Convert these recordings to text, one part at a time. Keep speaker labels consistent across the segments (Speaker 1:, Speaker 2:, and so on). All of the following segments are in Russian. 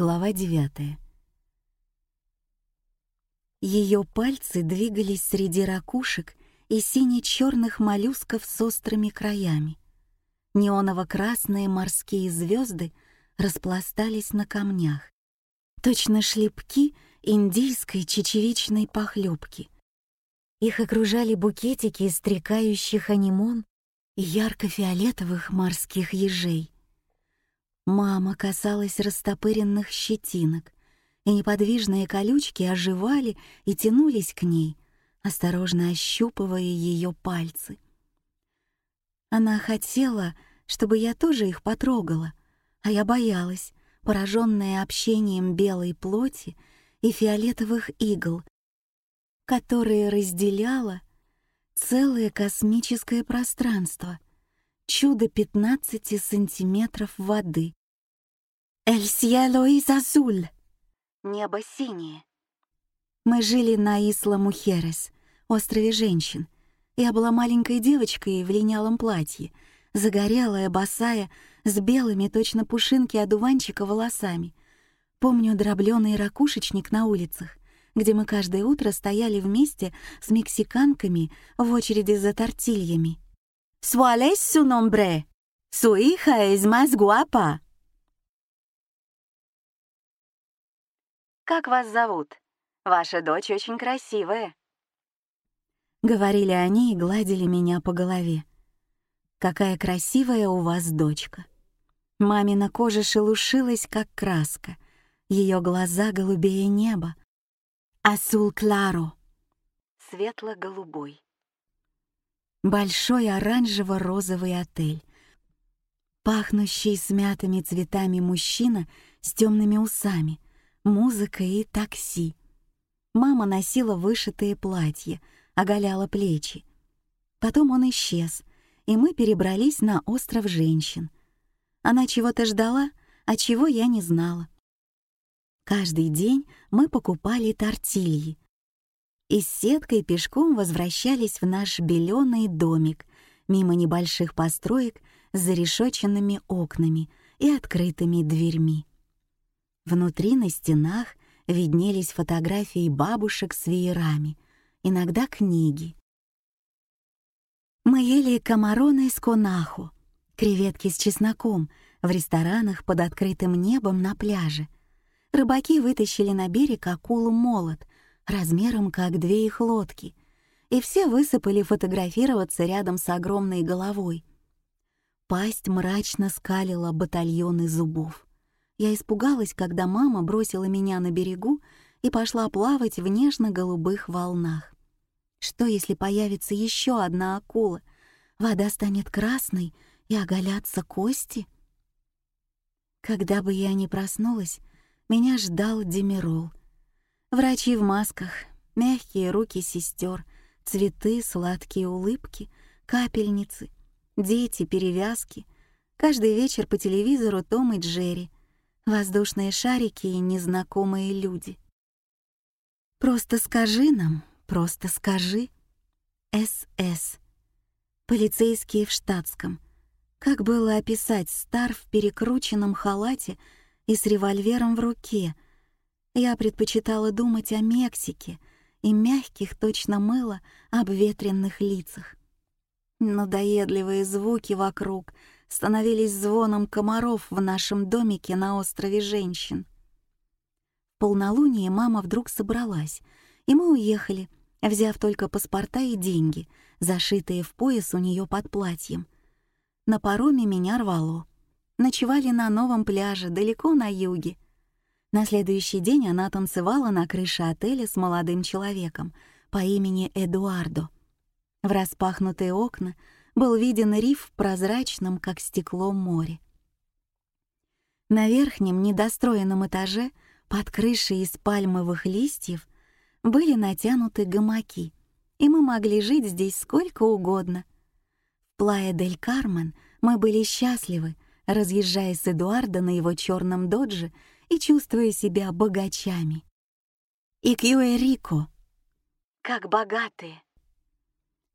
Speaker 1: Глава 9. Ее пальцы двигались среди ракушек и сине-черных моллюсков с острыми краями. Неоново-красные морские звезды распластались на камнях. Точно шлепки индийской чечевичной похлебки. Их окружали букетики стрекающих анимон и ярко-фиолетовых морских ежей. Мама касалась растопыренных щетинок, и неподвижные колючки оживали и тянулись к ней, осторожно ощупывая ее пальцы. Она хотела, чтобы я тоже их потрогала, а я боялась, пораженная общением белой плоти и фиолетовых игл, которые разделяло целое космическое пространство, чудо 15 сантиметров воды, «El cielo es azul!» Небо синее. Мы жили на Исла Мухерес, острове женщин. Я была маленькой девочкой в линялом платье, загорелая, босая, с белыми точно пушинки одуванчика волосами. Помню дробленый ракушечник на улицах, где мы каждое утро стояли вместе с мексиканками в очереди за тортильями. «Суалес su nombre! Su hija es más guapa!»
Speaker 2: Как вас зовут? Ваша дочь очень красивая».
Speaker 1: Говорили они и гладили меня по голове. «Какая красивая у вас дочка!» Мамина кожа шелушилась, как краска. Ее глаза голубее неба. «Асул Кларо!»
Speaker 2: Светло-голубой.
Speaker 1: Большой оранжево-розовый отель. Пахнущий смятыми цветами мужчина с темными усами — музыка и такси. Мама носила вышитые платья, оголяла плечи. Потом он исчез, и мы перебрались на остров женщин. Она чего-то ждала, а чего я не знала. Каждый день мы покупали тортильи и с сеткой пешком возвращались в наш беленый домик мимо небольших построек с зарешоченными окнами и открытыми дверьми. Внутри на стенах виднелись фотографии бабушек с веерами, иногда книги. Мы ели камароны с конаху, креветки с чесноком в ресторанах под открытым небом на пляже. Рыбаки вытащили на берег акулу-молот размером как две их лодки, и все высыпали фотографироваться рядом с огромной головой. Пасть мрачно скалила батальоны зубов. Я испугалась, когда мама бросила меня на берегу и пошла плавать в нежно-голубых волнах. Что, если появится еще одна акула? Вода станет красной и оголятся кости? Когда бы я ни проснулась, меня ждал Демирол. Врачи в масках, мягкие руки сестер, цветы, сладкие улыбки, капельницы, дети, перевязки. Каждый вечер по телевизору Том и Джерри — воздушные шарики и незнакомые люди. Просто скажи нам, просто скажи. СС. Полицейские в штатском. Как было описать стар в перекрученном халате и с револьвером в руке? Я предпочитала думать о Мексике и мягких, точно мыло, обветренных лицах. Надоедливые звуки вокруг — становились звоном комаров в нашем домике на острове женщин. В полнолуние мама вдруг собралась, и мы уехали, взяв только паспорта и деньги, зашитые в пояс у нее под платьем. На пароме меня рвало. Ночевали на новом пляже, далеко на юге. На следующий день она танцевала на крыше отеля с молодым человеком по имени Эдуардо. В распахнутые окна — был виден риф в прозрачном, как стекло, море. На верхнем недостроенном этаже, под крышей из пальмовых листьев, были натянуты гамаки, и мы могли жить здесь сколько угодно. В Плая-дель-Кармен мы были счастливы, разъезжая с Эдуарда на его черном додже и чувствуя себя богачами. И Кьюэрико, как богатые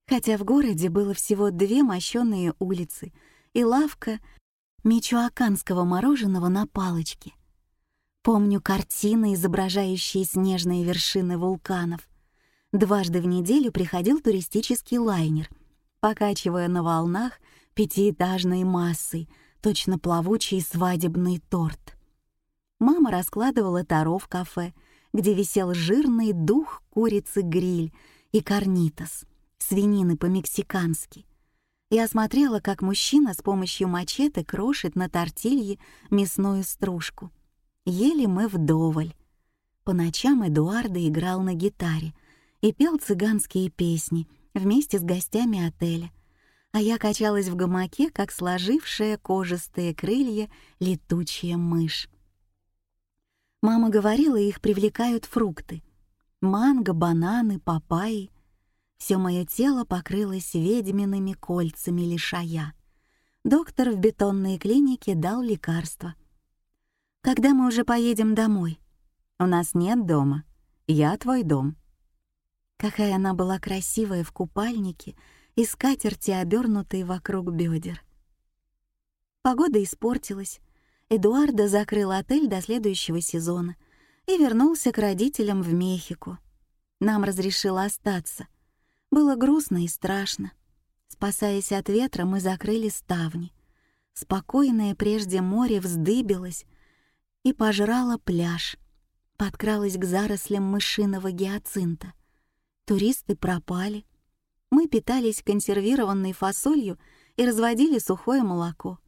Speaker 1: хотя в городе было всего две мощёные улицы и лавка мичуаканского мороженого на палочке. Помню картины, изображающие снежные вершины вулканов. Дважды в неделю приходил туристический лайнер, покачивая на волнах пятиэтажной массой, точно плавучий свадебный торт. Мама раскладывала таро в кафе, где висел жирный дух курицы-гриль и карнитос, свинины по-мексикански. Я смотрела, как мужчина с помощью мачете крошит на тортилье мясную стружку. Ели мы вдоволь. По ночам Эдуардо играл на гитаре и пел цыганские песни вместе с гостями отеля, а я качалась в гамаке, как сложившая кожистые крылья летучая мышь. Мама говорила, их привлекают фрукты. Манго, бананы, папайи. Все мое тело покрылось ведьмиными кольцами лишая. Доктор в бетонной клинике дал лекарство. «Когда мы уже поедем домой?» «У нас нет дома. Я твой дом». Какая она была красивая в купальнике и скатерти, обернутой вокруг бедер. Погода испортилась, Эдуардо закрыл отель до следующего сезона и вернулся к родителям в Мехико. Нам разрешило остаться. Было грустно и страшно. Спасаясь от ветра, мы закрыли ставни. Спокойное прежде море вздыбилось и пожрало пляж. Подкралось к зарослям мышиного гиацинта. Туристы пропали. Мы питались консервированной фасолью и разводили сухое молоко.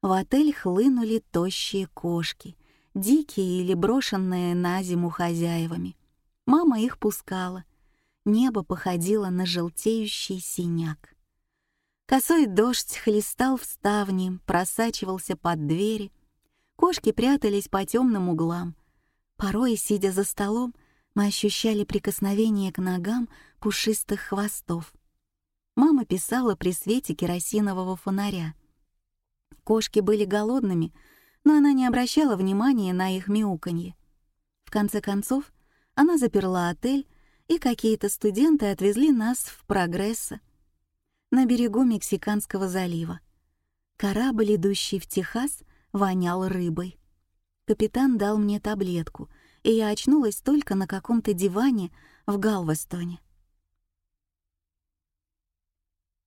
Speaker 1: В отель хлынули тощие кошки, дикие или брошенные на зиму хозяевами. Мама их пускала. Небо походило на желтеющий синяк. Косой дождь хлестал в ставни, просачивался под двери. Кошки прятались по темным углам. Порой, сидя за столом, мы ощущали прикосновение к ногам пушистых хвостов. Мама писала при свете керосинового фонаря. Кошки были голодными, но она не обращала внимания на их мяуканье. В конце концов, она заперла отель, и какие-то студенты отвезли нас в Прогресса на берегу Мексиканского залива. Корабль, идущий в Техас, вонял рыбой. Капитан дал мне таблетку, и я очнулась только на каком-то диване в Галвестоне.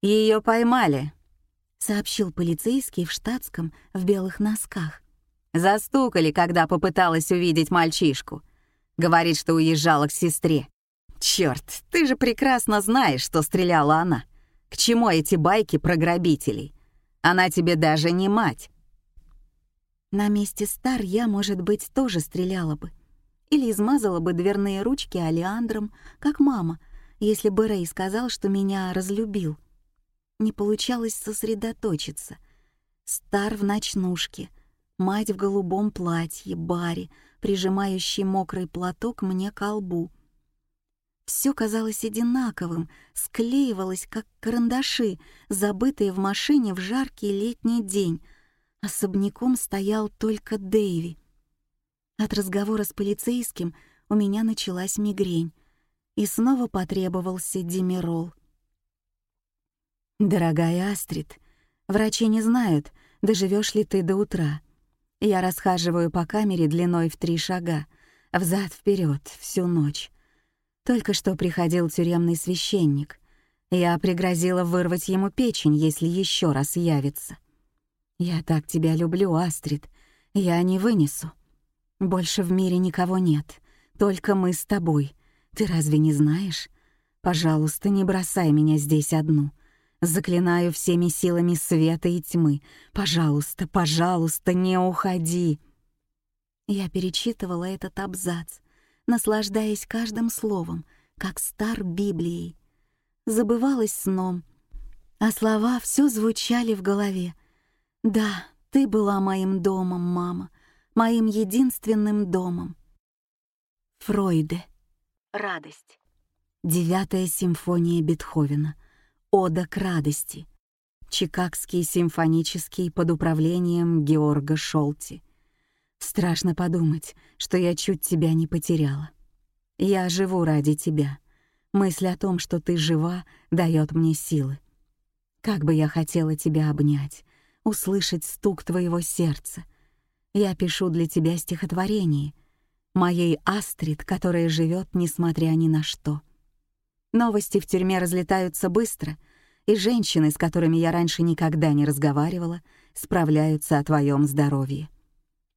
Speaker 2: Ее поймали»,
Speaker 1: сообщил полицейский в штатском в белых носках.
Speaker 2: Застукали, когда попыталась увидеть мальчишку. Говорит, что уезжала к сестре. Черт, ты же прекрасно знаешь, что стреляла она. К чему эти байки про грабителей? Она тебе даже не мать.
Speaker 1: На месте Стар я, может быть, тоже стреляла бы. Или измазала бы дверные ручки алиандром, как мама, если бы Рэй сказал, что меня разлюбил — не получалось сосредоточиться. Стар в ночнушке, мать в голубом платье, Барри, прижимающий мокрый платок мне к лбу. Все казалось одинаковым, склеивалось, как карандаши, забытые в машине в жаркий летний день. Особняком стоял только Дэйви. От разговора с полицейским у меня началась мигрень, и снова потребовался димерол. «Дорогая Астрид, врачи не знают, доживешь ли ты до утра. Я расхаживаю по камере длиной в три шага, взад вперед всю ночь. Только что приходил тюремный священник. Я пригрозила вырвать ему печень, если еще раз явится. Я так тебя люблю, Астрид. Я не вынесу. Больше в мире никого нет, только мы с тобой. Ты разве не знаешь? Пожалуйста, не бросай меня здесь одну. Заклинаю всеми силами света и тьмы. Пожалуйста, пожалуйста, не уходи. Я перечитывала этот абзац, наслаждаясь каждым словом, как стар Библией. Забывалась сном, а слова все звучали в голове. «Да, ты была моим домом, мама, моим единственным домом». Фройде. Радость. Девятая симфония Бетховена. «Ода к радости», Чикагский симфонический под управлением Георга Шолти. Страшно подумать, что я чуть тебя не потеряла. Я живу ради тебя. Мысль о том, что ты жива, дает мне силы. Как бы я хотела тебя обнять, услышать стук твоего сердца. Я пишу для тебя стихотворение, моей Астрид, которая живет, несмотря ни на что. Новости в тюрьме разлетаются быстро, и женщины, с которыми я раньше никогда не разговаривала, справляются о твоем здоровье.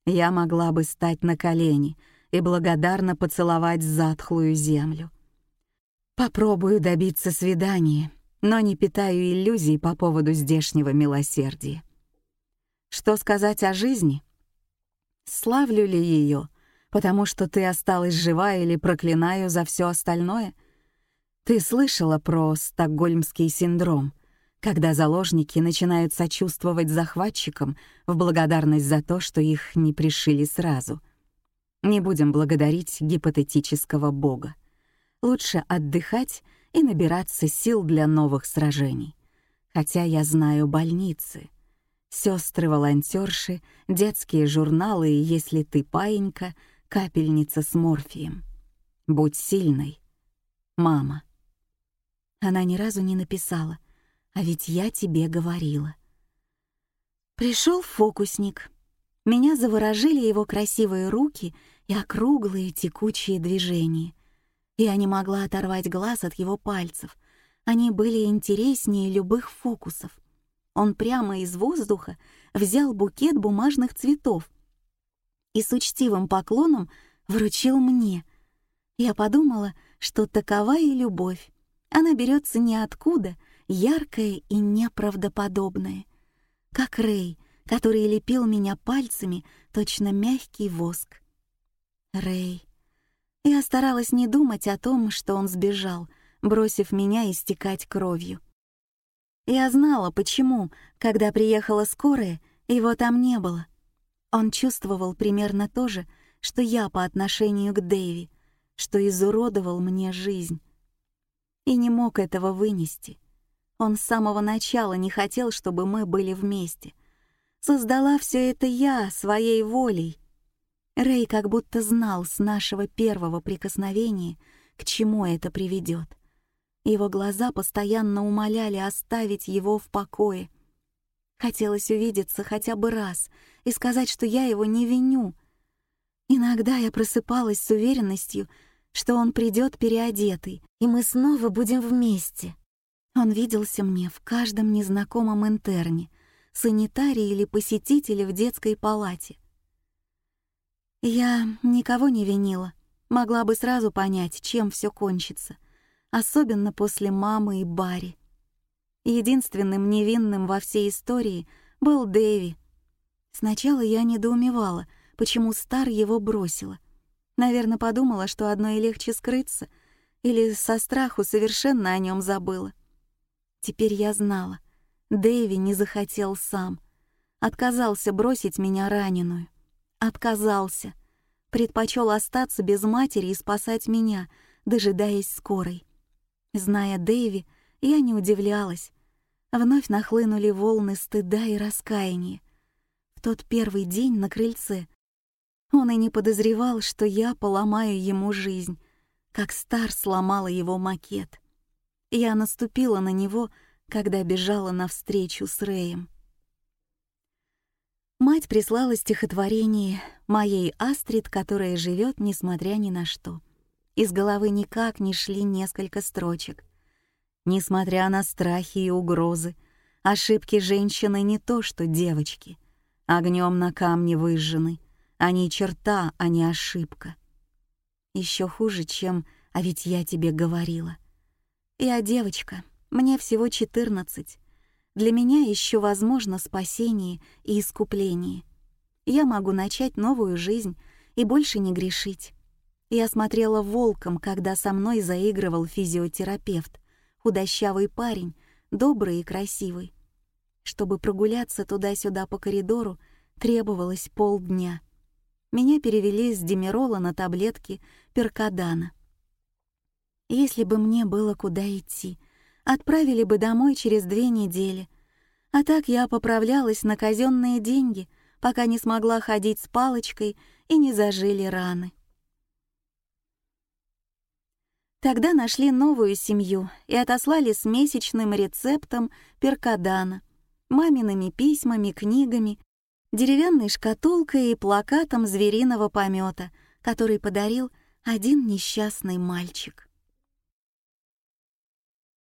Speaker 1: Я могла бы стать на колени и благодарно поцеловать затхлую землю. Попробую добиться свидания, но не питаю иллюзий по поводу здешнего милосердия. Что сказать о жизни? Славлю ли ее, потому что ты осталась жива или проклинаю за все остальное? Ты слышала про стокгольмский синдром, когда заложники начинают сочувствовать захватчикам в благодарность за то, что их не пришили сразу. Не будем благодарить гипотетического бога. Лучше отдыхать и набираться сил для новых сражений. Хотя я знаю больницы, сестры-волонтерши, детские журналы и, если ты паинька, капельница с морфием. Будь сильной. Мама. Она ни разу не написала, а ведь я тебе говорила. Пришел фокусник. Меня заворожили его красивые руки и округлые текучие движения. Я не могла оторвать глаз от его пальцев. Они были интереснее любых фокусов. Он прямо из воздуха взял букет бумажных цветов и с учтивым поклоном вручил мне. Я подумала, что такова и любовь. Она берется ниоткуда, яркая и неправдоподобная. Как Рэй, который лепил меня пальцами, точно мягкий воск. Рэй. Я старалась не думать о том, что он сбежал, бросив меня истекать кровью. Я знала, почему, когда приехала скорая, его там не было. Он чувствовал примерно то же, что я по отношению к Дэйви, что изуродовал мне жизнь. И не мог этого вынести. Он с самого начала не хотел, чтобы мы были вместе. Создала все это я своей волей. Рэй как будто знал с нашего первого прикосновения, к чему это приведет. Его глаза постоянно умоляли оставить его в покое. Хотелось увидеться хотя бы раз и сказать, что я его не виню. Иногда я просыпалась с уверенностью, что он придет переодетый, и мы снова будем вместе. Он виделся мне в каждом незнакомом интерне, санитарии или посетителе в детской палате. Я никого не винила, могла бы сразу понять, чем все кончится, особенно после мамы и Барри. Единственным невинным во всей истории был Дэви. Сначала я недоумевала, почему Стар его бросила. Наверное, подумала, что одной легче скрыться, или со страху совершенно о нем забыла. Теперь я знала, Дэви не захотел сам, отказался бросить меня раненую отказался. Предпочел остаться без матери и спасать меня, дожидаясь скорой. Зная Дэви, я не удивлялась. Вновь нахлынули волны стыда и раскаяния. В тот первый день на крыльце он и не подозревал, что я поломаю ему жизнь, как Стар сломала его макет. Я наступила на него, когда бежала навстречу с Рэем. Мать прислала стихотворение моей Астрид, которая живет, несмотря ни на что. Из головы никак не шли несколько строчек. Несмотря на страхи и угрозы, ошибки женщины не то что девочки. Огнем на камне выжжены, они черта, а не ошибка. Еще хуже, чем «а ведь я тебе говорила». Я девочка, мне всего четырнадцать, для меня еще возможно спасение и искупление. Я могу начать новую жизнь и больше не грешить. Я смотрела волком, когда со мной заигрывал физиотерапевт, худощавый парень, добрый и красивый. Чтобы прогуляться туда-сюда по коридору, требовалось полдня. Меня перевели с Демирола на таблетки Перкадана. Если бы мне было куда идти — отправили бы домой через две недели. А так я поправлялась на казенные деньги, пока не смогла ходить с палочкой и не зажили раны. Тогда нашли новую семью и отослали с месячным рецептом перкадана, мамиными письмами, книгами, деревянной шкатулкой и плакатом звериного помета, который подарил один несчастный мальчик.